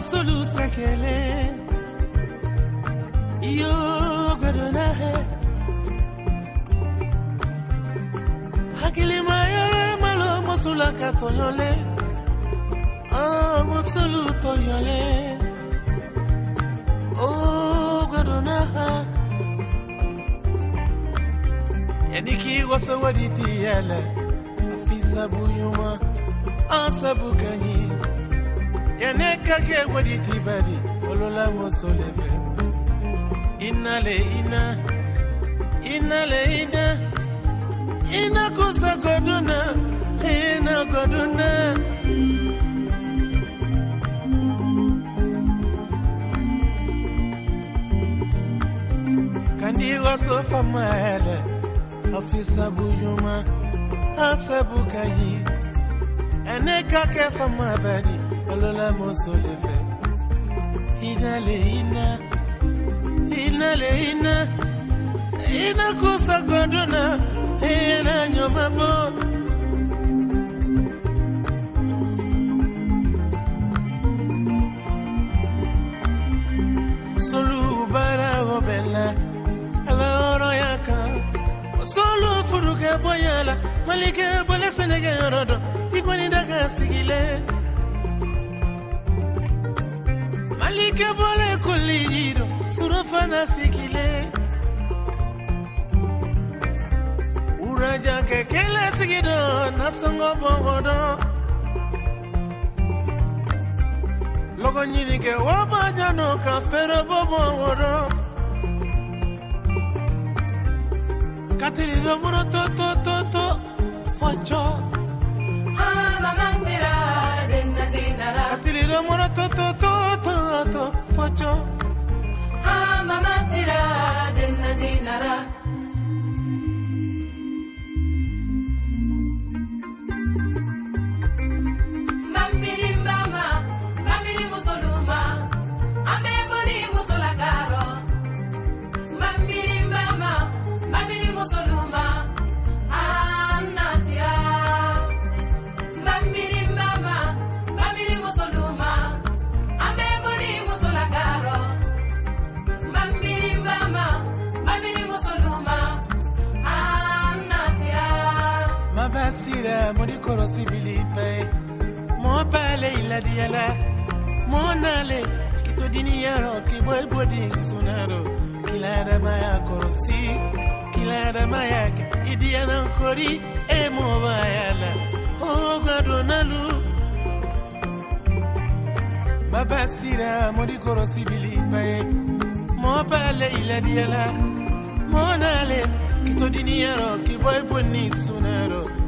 sulu sakele yo gadona he. Hakili mayore malo mosula katoyole. Ah mosulu toyole. Oh gadona ha. Yaniki waso waditi yala afisa buyuma asabu kanyi. Yaneka ke waditi bari Olola mosolefe Inale ina Inale ina. Ina kusa goduna Ina goduna. Kandi waso famale Afisa buyuma Asabu kanyi Yaneka ke fama bari Olola mosolefe Inale ina ina le ina ina kusa godona ina nyoma bo solu bara obela ala oro yaka. Solu furuke boyala malike bole senege rodo igwani daga sigile Koli kebole koli jiro surafana sikile. Uraja kekele sigido nasongo bongodo Logo nyini ke wabanya no kafere bongodo Katiri no muro to to to to Facho katilido muro to to to to to mabasira mori korosi bilipe mo pale iladiala mo nale kitodini yaro kiboy bodi sunaro kilada maya korosi kilada maya idiana kori e mo bayala o gadonalu mabasira mori korosi bilipe mo pale iladiala mo nale kitodini yaro kiboy bodi sunaro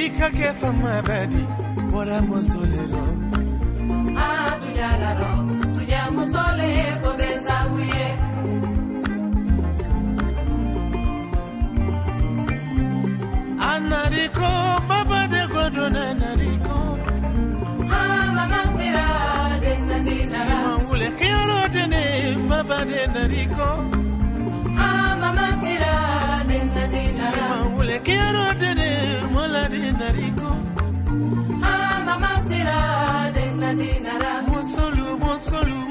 yani kake boditi badi sabu ye mosoledi yani kake fama badi bora mosolelo anadiko mabade godona nadiko mangule kiyoro dene mabade nadiko mangule kiyoro dene mosolu